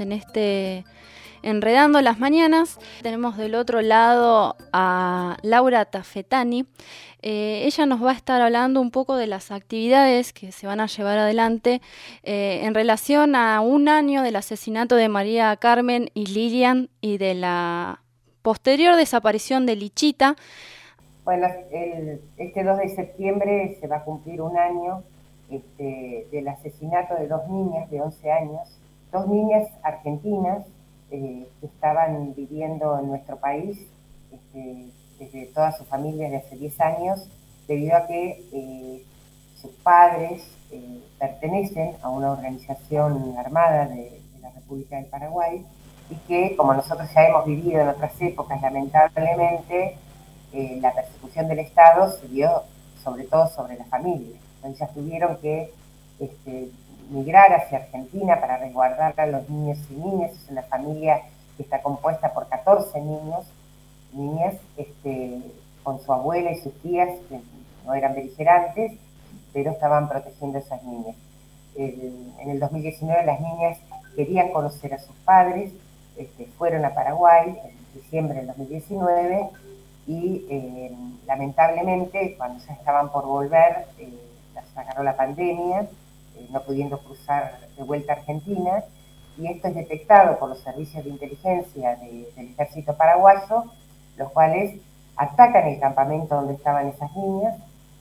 En este Enredando las Mañanas tenemos del otro lado a Laura Tafetani. Eh, ella nos va a estar hablando un poco de las actividades que se van a llevar adelante eh, en relación a un año del asesinato de María Carmen y Lilian y de la posterior desaparición de Lichita. Bueno, este 2 de septiembre se va a cumplir un año este, del asesinato de dos niñas de 11 años dos niñas argentinas eh, que estaban viviendo en nuestro país este, desde toda su familia de hace 10 años, debido a que eh, sus padres eh, pertenecen a una organización armada de, la República del Paraguay y que, como nosotros ya hemos vivido en otras épocas, lamentablemente, la persecución del Estado se dio sobre todo sobre la familia. Entonces tuvieron que este, migrar hacia Argentina para resguardar a los niños y niñas. Es una familia que está compuesta por 14 niños, niñas, este, con su abuela y sus tías, que no eran beligerantes, pero estaban protegiendo a esas niñas. en el 2019 las niñas querían conocer a sus padres, este, fueron a Paraguay en diciembre del 2019 y eh, lamentablemente cuando ya estaban por volver, eh, las agarró la pandemia no pudiendo cruzar de vuelta a Argentina, y esto es detectado por los servicios de inteligencia del ejército paraguayo, los cuales atacan el campamento donde estaban esas niñas,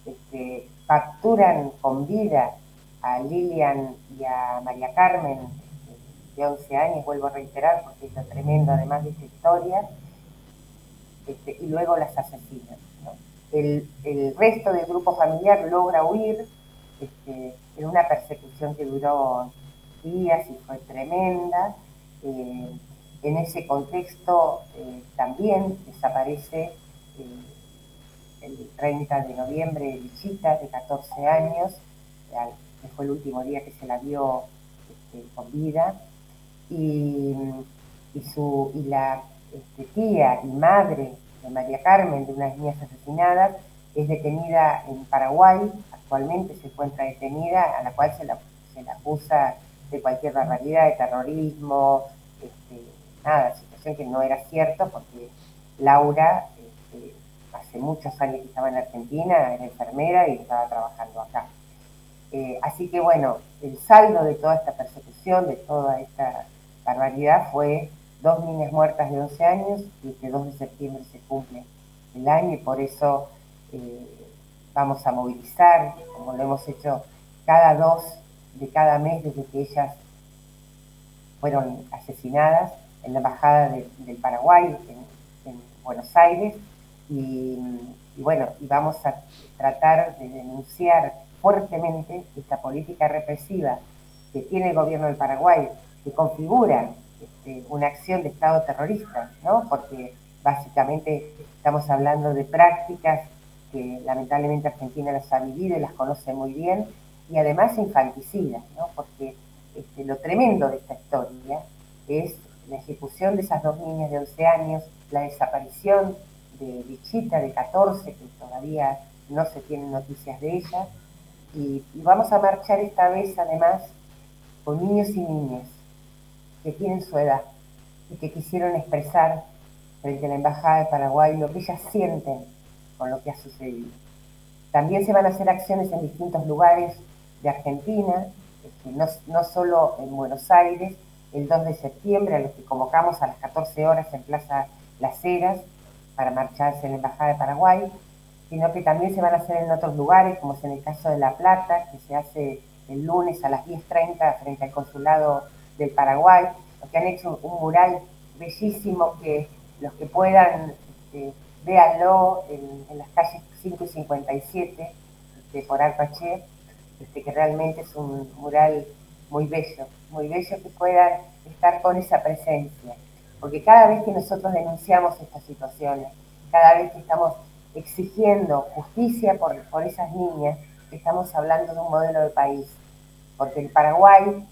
este, capturan con vida a Lilian y a María Carmen, de 11 años, vuelvo a reiterar, porque es tremendo además de esta historia, este, y luego las asesinan. El, el, resto del grupo familiar logra huir, este, en una persecución que duró días y fue tremenda. Eh, en ese contexto eh, también desaparece eh, el 30 de noviembre Lichita, de 14 años, que fue el último día que se la vio este, con vida, y, su, y la este, tía y madre de María Carmen, de unas niñas asesinadas, es detenida en Paraguay, actualmente se encuentra detenida, a la cual se la, acusa de cualquier barbaridad, de terrorismo, este, nada, situación que no era cierto porque Laura este, hace muchos años que estaba en Argentina, era enfermera y estaba trabajando acá. Eh, así que bueno, el saldo de toda esta persecución, de toda esta barbaridad fue dos niñas muertas de 11 años y este 2 de septiembre se cumple el año y por eso vamos a movilizar, como lo hemos hecho cada dos de cada mes desde que ellas fueron asesinadas en la Embajada del Paraguay, en, Buenos Aires, y, bueno, y vamos a tratar de denunciar fuertemente esta política represiva que tiene el gobierno del Paraguay, que configura este, una acción de Estado terrorista, ¿no? Porque básicamente estamos hablando de prácticas que lamentablemente Argentina las ha vivido y las conoce muy bien, y además infanticidas, ¿no? porque este, lo tremendo de esta historia es la ejecución de esas dos niñas de 11 años, la desaparición de Bichita de 14, que todavía no se tienen noticias de ella, y, y vamos a marchar esta vez además con niños y niñas que tienen su edad y que quisieron expresar frente a la Embajada de Paraguay lo que ellas sienten con lo que ha sucedido. También se van a hacer acciones en distintos lugares de Argentina, este, no, no solo en Buenos Aires, el 2 de septiembre, a los que convocamos a las 14 horas en Plaza Las Heras para marcharse en la Embajada de Paraguay, sino que también se van a hacer en otros lugares, como es en el caso de La Plata, que se hace el lunes a las 10.30 frente al Consulado del Paraguay, los han hecho un mural bellísimo que los que puedan este, véanlo en, las calles 5 y 57 de por Arpaché, este, que realmente es un mural muy bello, muy bello que puedan estar con esa presencia. Porque cada vez que nosotros denunciamos estas situaciones, cada vez que estamos exigiendo justicia por, por esas niñas, estamos hablando de un modelo de país. Porque el Paraguay,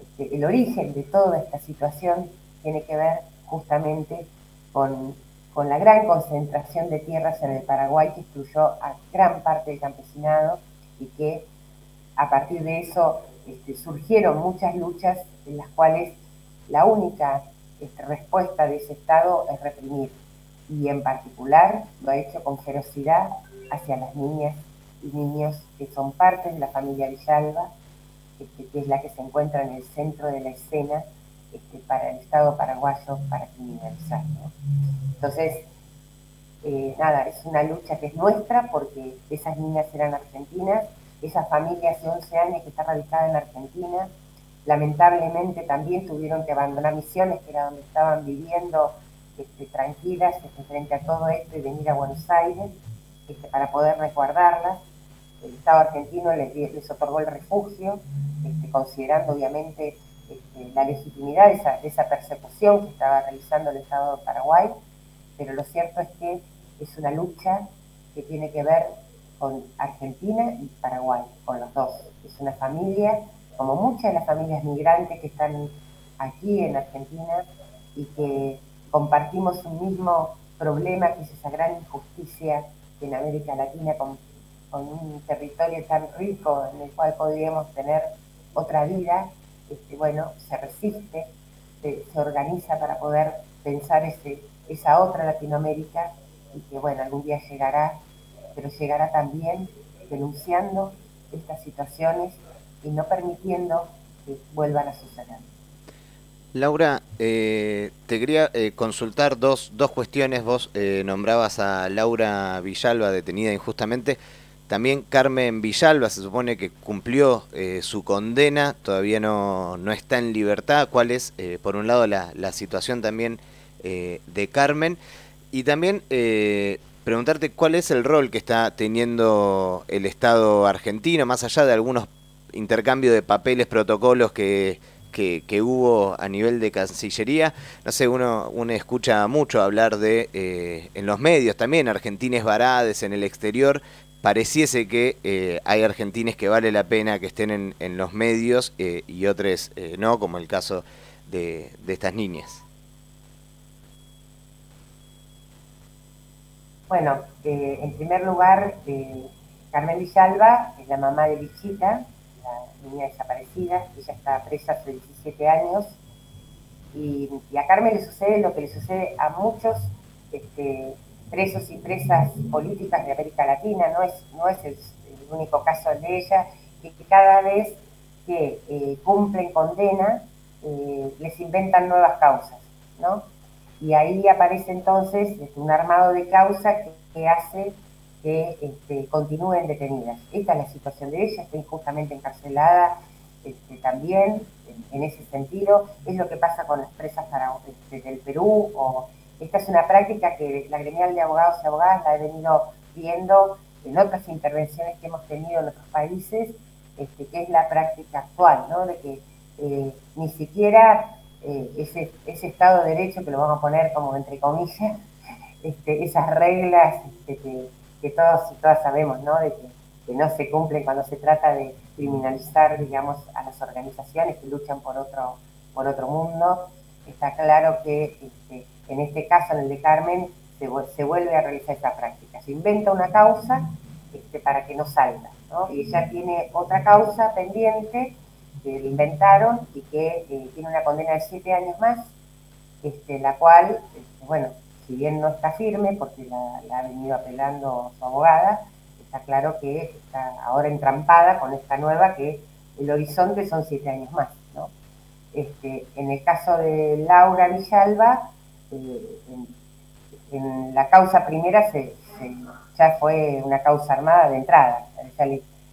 este, el origen de toda esta situación tiene que ver justamente con con la gran concentración de tierras en el Paraguay que excluyó a gran parte del campesinado y que a partir de eso este, surgieron muchas luchas en las cuales la única este, respuesta de ese Estado es reprimir. Y en particular lo ha hecho con ferocidad hacia las niñas y niños que son parte de la familia Villalba, este, que es la que se encuentra en el centro de la escena este, para el Estado paraguayo para criminalizar. Entonces, eh, nada, es una lucha que es nuestra porque esas niñas eran argentinas, esa familia hace 11 años que está radicada en Argentina, lamentablemente también tuvieron que abandonar Misiones, que era donde estaban viviendo este, tranquilas este, frente a todo esto y venir a Buenos Aires este, para poder resguardarlas. El Estado argentino les, les otorgó el refugio, este, considerando obviamente este, la legitimidad de esa, esa persecución que estaba realizando el Estado de Paraguay, pero lo cierto es que es una lucha que tiene que ver con Argentina y Paraguay, con los dos. Es una familia como muchas de las familias migrantes que están aquí en Argentina y que compartimos un mismo problema, que es esa gran injusticia en América Latina con, un territorio tan rico en el cual podríamos tener otra vida, este, bueno, se resiste, se, organiza para poder pensar ese, esa otra Latinoamérica y que, bueno, algún día llegará, pero llegará también denunciando estas situaciones y no permitiendo que vuelvan a suceder. Laura, eh, te quería eh, consultar dos, dos cuestiones. Vos eh, nombrabas a Laura Villalba detenida injustamente. También Carmen Villalba se supone que cumplió su condena, todavía no, no, está en libertad. ¿Cuál es, por un lado, la, la situación también de Carmen? Y también preguntarte cuál es el rol que está teniendo el Estado argentino, más allá de algunos intercambio de papeles, protocolos que, que, hubo a nivel de Cancillería. No sé, uno, uno escucha mucho hablar de, eh, en los medios también, argentines varades en el exterior. Pareciese que eh, hay argentines que vale la pena que estén en, en los medios eh, y otros no, como el caso de, de estas niñas. Bueno, en primer lugar, Carmen Villalba es la mamá de Lichita, niña desaparecida, ella está presa hace 17 años, y, a Carmen le sucede lo que le sucede a muchos este, presos y presas políticas de América Latina, no es, no es el, único caso de ella, que cada vez que eh, cumplen condena, eh, les inventan nuevas causas, ¿no? Y ahí aparece entonces un armado de causas que hace que este, continúen detenidas. Esta es la situación de ella, está injustamente encarcelada este, también en, ese sentido. Es lo que pasa con las presas para, este, del Perú. O, esta es una práctica que la gremial de abogados y abogadas la he venido viendo en otras intervenciones que hemos tenido en otros países, este, que es la práctica actual, ¿no? de que eh, ni siquiera eh, ese, Estado de Derecho, que lo vamos a poner como entre comillas, este, esas reglas este, que todos y todas sabemos, ¿no? De que, no se cumplen cuando se trata de criminalizar, digamos, a las organizaciones que luchan por otro, mundo. Está claro que en este caso, en el de Carmen, se, se, vuelve a realizar esa práctica. Se inventa una causa este, para que no salga, ¿no? Y ella tiene otra causa pendiente que le inventaron y que eh, tiene una condena de siete años más, este, la cual, este, bueno, si bien no está firme, porque la, ha venido apelando su abogada, está claro que está ahora entrampada con esta nueva que el horizonte son siete años más. ¿no? Este, en el caso de Laura Villalba, eh, en, la causa primera se, ya fue una causa armada de entrada.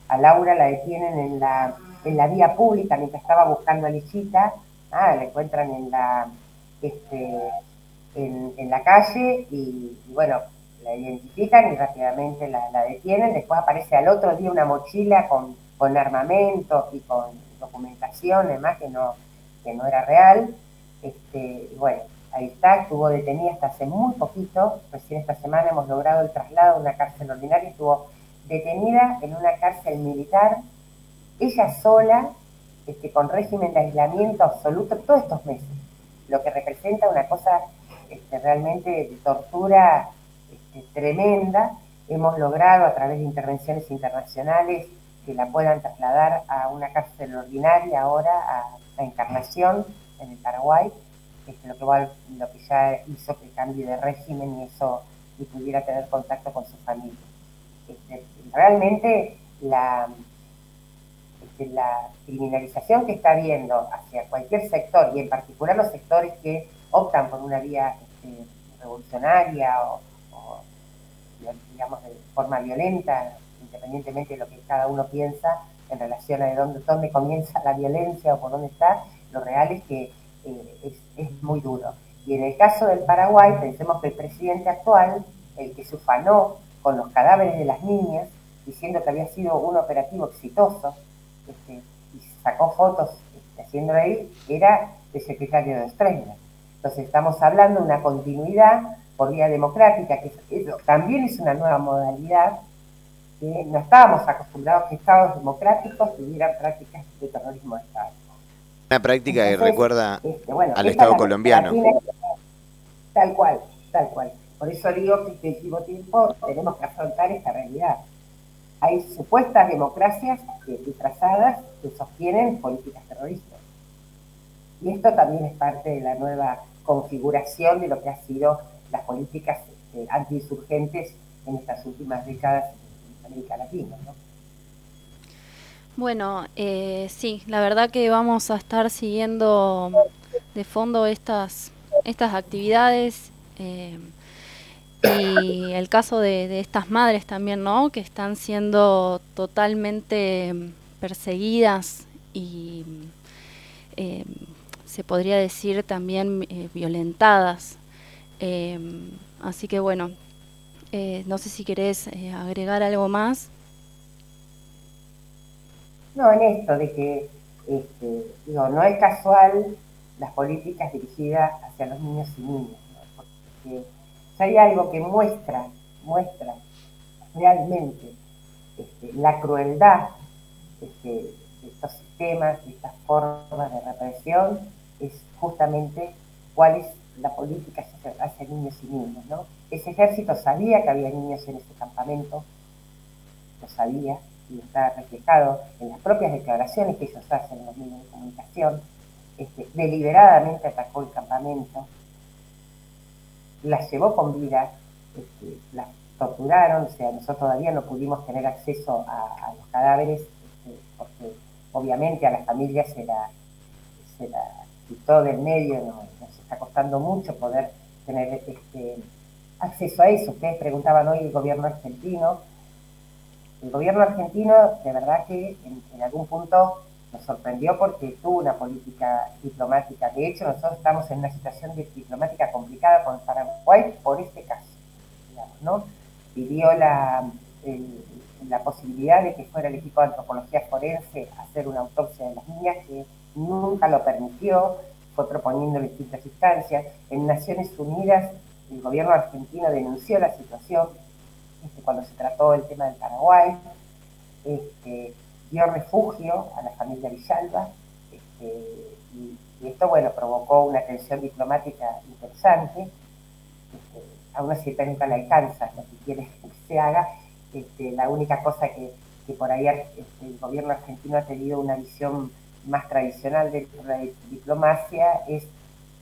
a Laura la detienen en la, en la vía pública mientras estaba buscando a Lichita, ah, la encuentran en la... Este, en, la calle y, bueno, la identifican y rápidamente la, detienen. Después aparece al otro día una mochila con, con armamento y con documentación, además que no, que no era real. Este, y bueno, ahí está, estuvo detenida hasta hace muy poquito, recién esta semana hemos logrado el traslado a una cárcel ordinaria, estuvo detenida en una cárcel militar, ella sola, este, con régimen de aislamiento absoluto todos estos meses, lo que representa una cosa este, realmente de tortura este, tremenda. Hemos logrado a través de intervenciones internacionales que la puedan trasladar a una cárcel ordinaria ahora, a, Encarnación, en el Paraguay, lo, que, ya hizo que cambie de régimen y eso y pudiera tener contacto con su familia. Este, realmente la, este, la criminalización que está habiendo hacia cualquier sector y en particular los sectores que optan por una vía este, revolucionaria o, digamos de forma violenta, independientemente de lo que cada uno piensa en relación a de dónde, dónde comienza la violencia o por dónde está, lo real es que es, muy duro. Y en el caso del Paraguay, pensemos que el presidente actual, el que se ufanó con los cadáveres de las niñas, diciendo que había sido un operativo exitoso, este, y sacó fotos este, haciendo ahí, era el secretario de Stroessner. Entonces estamos hablando de una continuidad por vía democrática, que también es una nueva modalidad, que no estábamos acostumbrados que estados democráticos tuvieran prácticas de terrorismo de Estado. Una práctica que recuerda este, al Estado colombiano. tal cual, tal cual. Por eso digo que este último tiempo tenemos que afrontar esta realidad. Hay supuestas democracias disfrazadas que sostienen políticas terroristas. Y esto también es parte de la nueva configuración de lo que han sido las políticas este, antiinsurgentes en estas últimas décadas en América Latina. ¿no? Bueno, eh, sí, la verdad que vamos a estar siguiendo de fondo estas, estas actividades eh, y el caso de, estas madres también, ¿no? Que están siendo totalmente perseguidas y eh, se podría decir también violentadas. así que bueno, no sé si querés agregar algo más. No, en esto de que, este, digo, no es casual las políticas dirigidas hacia los niños y niñas, porque si hay algo que muestra, muestra realmente este, la crueldad este, de estos sistemas, de estas formas de represión, es justamente cuál es la política hacia, niños y niñas. ¿no? Ese ejército sabía que había niños en ese campamento, lo sabía, y está reflejado en las propias declaraciones que ellos hacen en los medios de comunicación, este, deliberadamente atacó el campamento, las llevó con vida, este, las torturaron, o sea, nosotros todavía no pudimos tener acceso a, los cadáveres, este, porque obviamente a las familias se la, se la quitó del medio, nos está costando mucho poder tener acceso a eso. Ustedes preguntaban hoy el gobierno argentino, el gobierno argentino, de verdad que en, algún punto nos sorprendió porque tuvo una política diplomática. De hecho, nosotros estamos en una situación diplomática complicada con Paraguay por este caso, digamos, ¿no? Pidió la, la posibilidad de que fuera el equipo de antropología forense a hacer una autopsia de las niñas, que nunca lo permitió, fue proponiendo distintas instancias. En Naciones Unidas, el gobierno argentino denunció la situación, cuando se trató el tema del Paraguay, este, dio refugio a la familia Villalba, este, y, esto, bueno, provocó una tensión diplomática interesante, aún así nunca la alcanza, lo que quiere que se haga, este, la única cosa que, por ahí el gobierno argentino ha tenido una visión más tradicional de la diplomacia es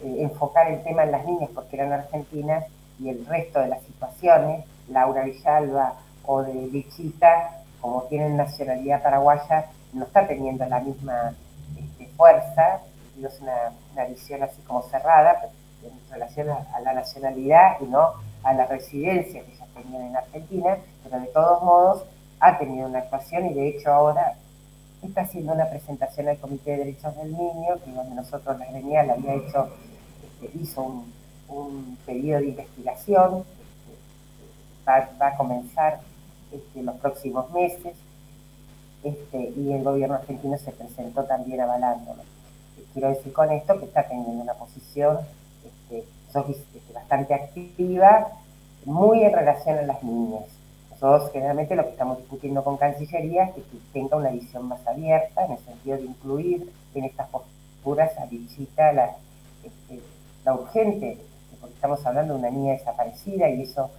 eh, enfocar el tema en las niñas porque eran argentinas y el resto de las situaciones Laura Villalba o de Lichita, como tienen nacionalidad paraguaya, no está teniendo la misma este, fuerza, es una, visión así como cerrada en relación a, la nacionalidad y no a la residencia que ya tenían en Argentina, pero de todos modos ha tenido una actuación y de hecho ahora está haciendo una presentación al Comité de Derechos del Niño, que donde nosotros la gremial había hecho, este, hizo un, un pedido de investigación va, a comenzar este, los próximos meses este, y el gobierno argentino se presentó también avalándolo. Quiero decir con esto que está teniendo una posición este, bastante activa, muy en relación a las niñas. Nosotros generalmente lo que estamos discutiendo con Cancillería es que tenga una visión más abierta en el sentido de incluir en estas posturas a Visita la urgente, porque estamos hablando de una niña desaparecida y eso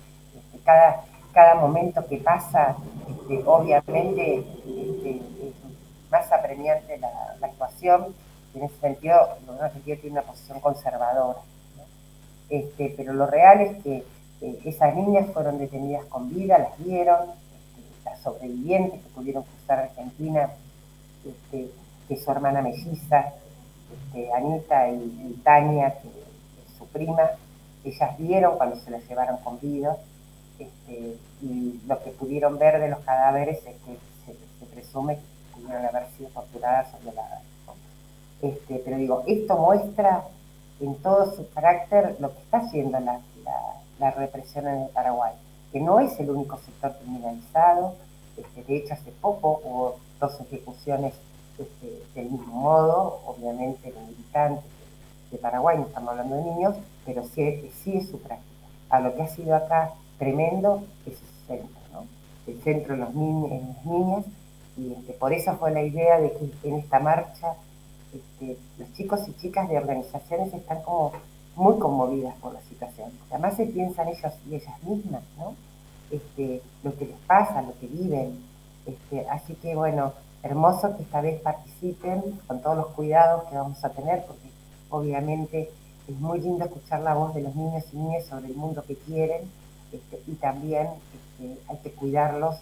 cada, cada momento que pasa, este, obviamente, este, más apremiante la, actuación en ese sentido, en sentido tiene una posición conservadora. Este, pero lo real es que eh, esas niñas fueron detenidas con vida, las vieron, este, las sobrevivientes que pudieron cruzar Argentina, este, que su hermana melliza, este, Anita y, Tania, que es su prima, ellas vieron cuando se las llevaron con vida, este, y lo que pudieron ver de los cadáveres es que se, presume que pudieron haber sido torturadas o violadas. Este, pero digo, esto muestra en todo su carácter lo que está haciendo la, represión en el Paraguay, que no es el único sector criminalizado, este, de hecho hace poco hubo dos ejecuciones este, del mismo modo, obviamente los militantes de Paraguay, no estamos hablando de niños, pero sí, sí es su práctica. A lo que ha sido acá tremendo es el centro, ¿no? el centro de los niños, en las niñas, y este, por eso fue la idea de que en esta marcha este, los chicos y chicas de organizaciones están como muy conmovidas por la situación. Además se piensan ellos y ellas mismas, ¿no? Este, lo que les pasa, lo que viven. Así que bueno, hermoso que esta vez participen con todos los cuidados que vamos a tener, porque obviamente es muy lindo escuchar la voz de los niños y niñas sobre el mundo que quieren este, y también este, hay que cuidarlos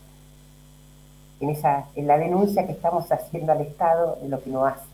en, esa, en la denuncia que estamos haciendo al Estado de lo que no hace.